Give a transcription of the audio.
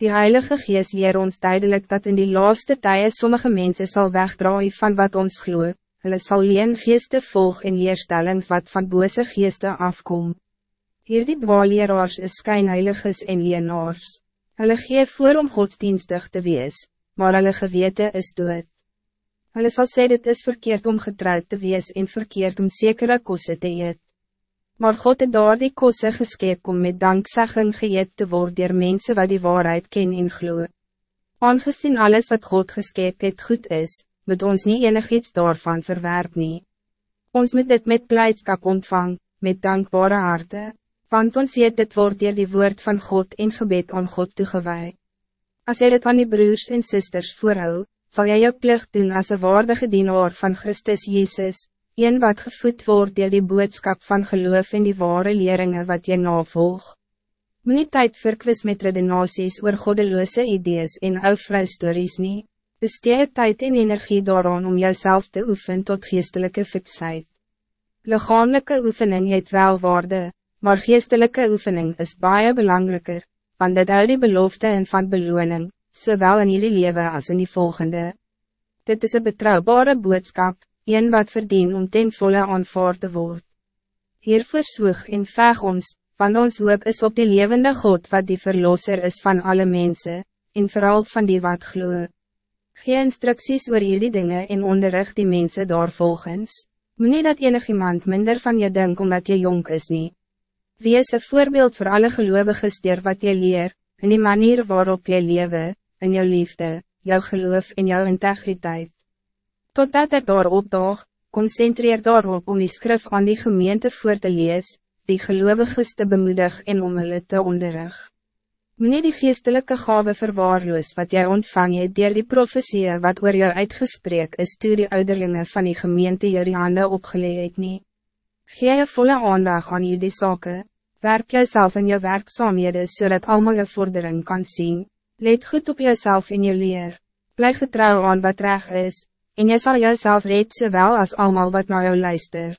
Die Heilige Geest leer ons duidelijk dat in die laatste tijden sommige mensen zal wegdraaien van wat ons gloeit. Hulle sal leen geeste volg en leerstellings wat van bose geeste afkom. Hierdie dwaalleraars is skynheiliges en leenaars. Hulle gee voor om godsdienstig te wees, maar hulle gewete is dood. Hulle sal sê dit is verkeerd om getrouwd te wees en verkeerd om zekere kosse te eet. Maar God het daar die kosse geskep om met dankzegging geëet te worden door mensen wat die waarheid ken en glo. Aangezien alles wat God geskep het goed is, moet ons niet enig iets daarvan verwerp nie. Ons moet dit met blijdschap ontvang, met dankbare harte, want ons weet dit word door die woord van God en gebed aan God toegewaai. Als jy dit aan die broers en sisters voorhou, zal jij je plicht doen als een waardige dienaar van Christus Jezus, een wat gevoed wordt door die boodschap van geloof in die ware leringen wat je navolg. Moet nie tyd verkwis met redenaties oor goddeloze idees en ou stories nie, besteed tijd en energie daaraan om jezelf te oefenen tot geestelijke fiksheid. Lichamelijke oefening het wel waarde, maar geestelijke oefening is baie belangrijker, want dit hou die belofte en van beloning, zowel in jullie leven als in die volgende. Dit is een betrouwbare boodschap, een wat verdien om ten volle aanvaard te word. Hiervoor soeg en veg ons, want ons hoop is op die levende God wat die verlosser is van alle mensen, en vooral van die wat gloe. Gee instructies oor jullie dingen en onderrig die mensen daar volgens. Moet nie dat enig iemand minder van je denk omdat je jong is nie. Wees een voorbeeld voor alle gelovigen dier wat je leer, in die manier waarop je lewe, in jouw liefde, jouw geloof en jouw integriteit. Totdat het daar opdaag, concentreer daarop om die skrif aan die gemeente voor te lees, die geloviges te bemoedig en om hulle te onderrig. Meneer die geestelijke gave verwaarloos wat jij ontvang het dier die profetie wat oor jou uitgesprek is toe die ouderlinge van die gemeente jou die hande opgeleid nie. Gee je volle aandag aan jullie zaken, werk jezelf in je werkzaamhede zodat so allemaal je vordering kan zien. Let goed op jezelf in je leer. Blijf getrouw aan wat recht is, en jy sal jouself red sowel as almal wat naar jou luister.